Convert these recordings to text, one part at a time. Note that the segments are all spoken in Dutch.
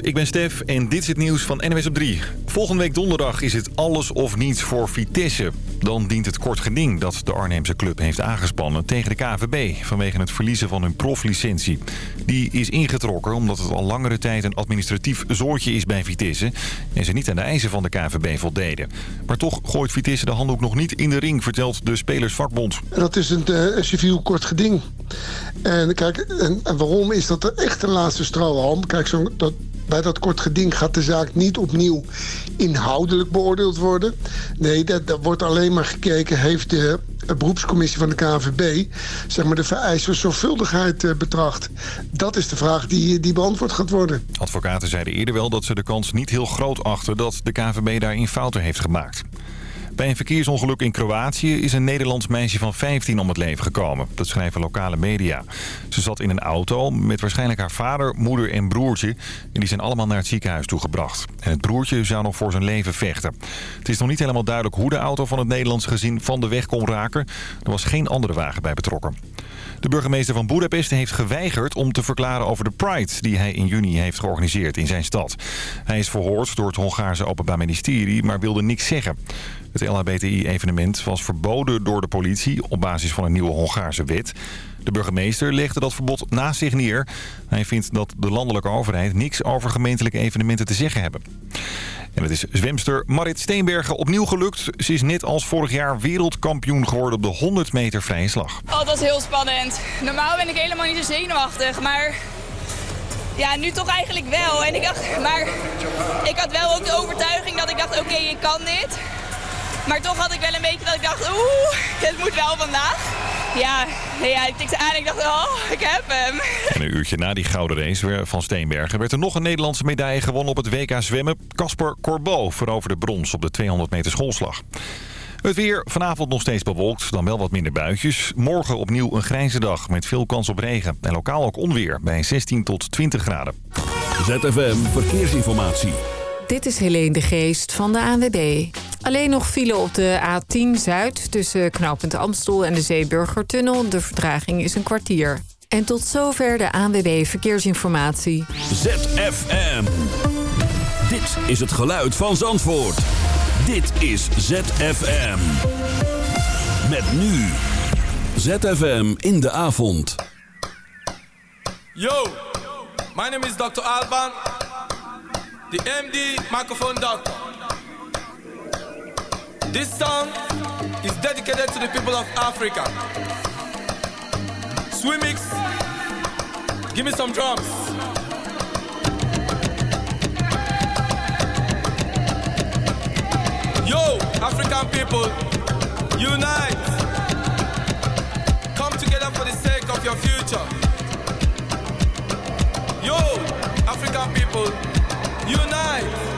Ik ben Stef en dit is het nieuws van NWS op 3. Volgende week donderdag is het alles of niets voor Vitesse. Dan dient het kort geding dat de Arnhemse club heeft aangespannen tegen de KVB... vanwege het verliezen van hun proflicentie. Die is ingetrokken omdat het al langere tijd een administratief zoortje is bij Vitesse... en ze niet aan de eisen van de KVB voldeden. Maar toch gooit Vitesse de handdoek nog niet in de ring, vertelt de Spelersvakbond. Dat is een, een civiel kort geding. En kijk, en, en waarom is dat echt een laatste strohalm? Kijk, zo, dat, bij dat kort geding gaat de zaak niet opnieuw inhoudelijk beoordeeld worden. Nee, dat, dat wordt alleen maar gekeken... heeft de beroepscommissie van de KNVB... zeg maar de vereiste zorgvuldigheid uh, betracht. Dat is de vraag die, die beantwoord gaat worden. Advocaten zeiden eerder wel dat ze de kans niet heel groot achten... dat de KNVB daarin fouten heeft gemaakt. Bij een verkeersongeluk in Kroatië is een Nederlands meisje van 15 om het leven gekomen. Dat schrijven lokale media. Ze zat in een auto met waarschijnlijk haar vader, moeder en broertje. En die zijn allemaal naar het ziekenhuis toegebracht. En het broertje zou nog voor zijn leven vechten. Het is nog niet helemaal duidelijk hoe de auto van het Nederlands gezin van de weg kon raken. Er was geen andere wagen bij betrokken. De burgemeester van Budapest heeft geweigerd om te verklaren over de Pride... die hij in juni heeft georganiseerd in zijn stad. Hij is verhoord door het Hongaarse Openbaar Ministerie, maar wilde niks zeggen. Het LHBTI-evenement was verboden door de politie op basis van een nieuwe Hongaarse wet. De burgemeester legde dat verbod naast zich neer. Hij vindt dat de landelijke overheid niks over gemeentelijke evenementen te zeggen hebben. En het is zwemster Marit Steenbergen opnieuw gelukt. Ze is net als vorig jaar wereldkampioen geworden op de 100 meter vrije slag. Oh, dat is heel spannend. Normaal ben ik helemaal niet zo zenuwachtig, maar ja, nu toch eigenlijk wel. En ik dacht, maar ik had wel ook de overtuiging dat ik dacht, oké, okay, ik kan dit. Maar toch had ik wel een beetje dat ik dacht, oeh, het moet wel vandaag. Ja, ja ik tikte aan en ik dacht, oh, ik heb hem. En een uurtje na die gouden race van Steenbergen... werd er nog een Nederlandse medaille gewonnen op het WK zwemmen. Casper Corbeau veroverde brons op de 200 meter schoolslag. Het weer vanavond nog steeds bewolkt, dan wel wat minder buitjes. Morgen opnieuw een grijze dag met veel kans op regen. En lokaal ook onweer bij 16 tot 20 graden. ZFM Verkeersinformatie. Dit is Helene de Geest van de ANWB. Alleen nog file op de A10 Zuid tussen knooppunt Amstel en de Zeeburgertunnel. De vertraging is een kwartier. En tot zover de ANWB Verkeersinformatie. ZFM. Dit is het geluid van Zandvoort. Dit is ZFM. Met nu. ZFM in de avond. Yo, my name is Dr. Alban. The MD microphone doctor. This song is dedicated to the people of Africa. Swimix, give me some drums. Yo, African people, unite. Come together for the sake of your future. Yo, African people, unite.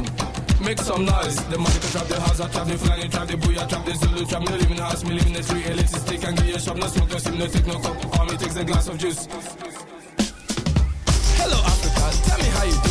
Make some noise. The magic trap, the house, I trap, the flying trap, the booyah trap, the Zulu trap. Me living house, me live in the street, elitist stick and you a shop. No smoke, no sim, no take no cup. Me takes a glass of juice. Hello, Africa, tell me how you doing.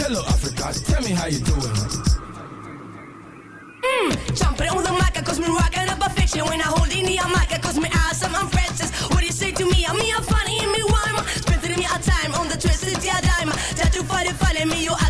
Hello, Africa, tell me how you doing. Mmm, jumping on the mic, cause me rocking up a fiction. When I hold in the mic, cause me awesome, I'm Francis. What do you say to me? I'm me, I'm funny, me, why? Spending me a time on the twisted yeah, dime. Try to find it, find me, you have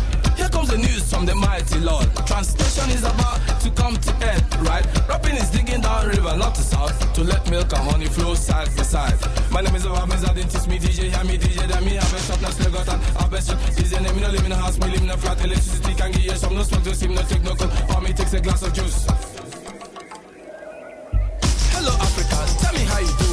Comes the news from the mighty Lord. Translation is about to come to end, right? Rapping is digging down river, not to south, to let milk and honey flow side by side. My name is Obamiz, I teach me DJ, hear me DJ, then me have a shop, still got an have a shop. DJ name, me no live in a house, me live in a flat, electricity can give you some, no smoke, no steam, no take no cold, for me takes a glass of juice. Hello Africa, tell me how you doing.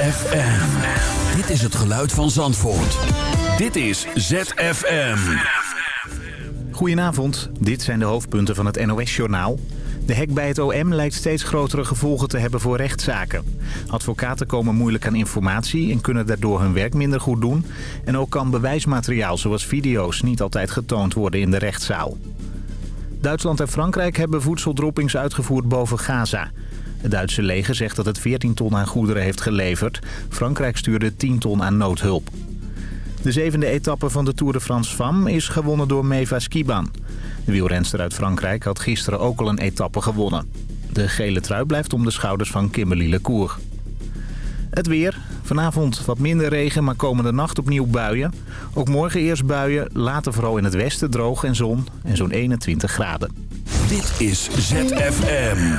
ZFM. Dit is het geluid van Zandvoort. Dit is ZFM. Goedenavond, dit zijn de hoofdpunten van het NOS-journaal. De hek bij het OM lijkt steeds grotere gevolgen te hebben voor rechtszaken. Advocaten komen moeilijk aan informatie en kunnen daardoor hun werk minder goed doen. En ook kan bewijsmateriaal zoals video's niet altijd getoond worden in de rechtszaal. Duitsland en Frankrijk hebben voedseldroppings uitgevoerd boven Gaza. Het Duitse leger zegt dat het 14 ton aan goederen heeft geleverd. Frankrijk stuurde 10 ton aan noodhulp. De zevende etappe van de Tour de France Femme is gewonnen door Meva Skiban. De wielrenster uit Frankrijk had gisteren ook al een etappe gewonnen. De gele trui blijft om de schouders van Kimberly Lecour. Het weer. Vanavond wat minder regen, maar komende nacht opnieuw buien. Ook morgen eerst buien, later vooral in het westen droog en zon en zo'n 21 graden. Dit is ZFM.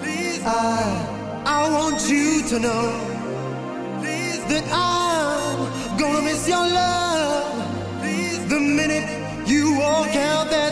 please, I, I want you to know that I'm gonna miss your love. The minute you walk out that door.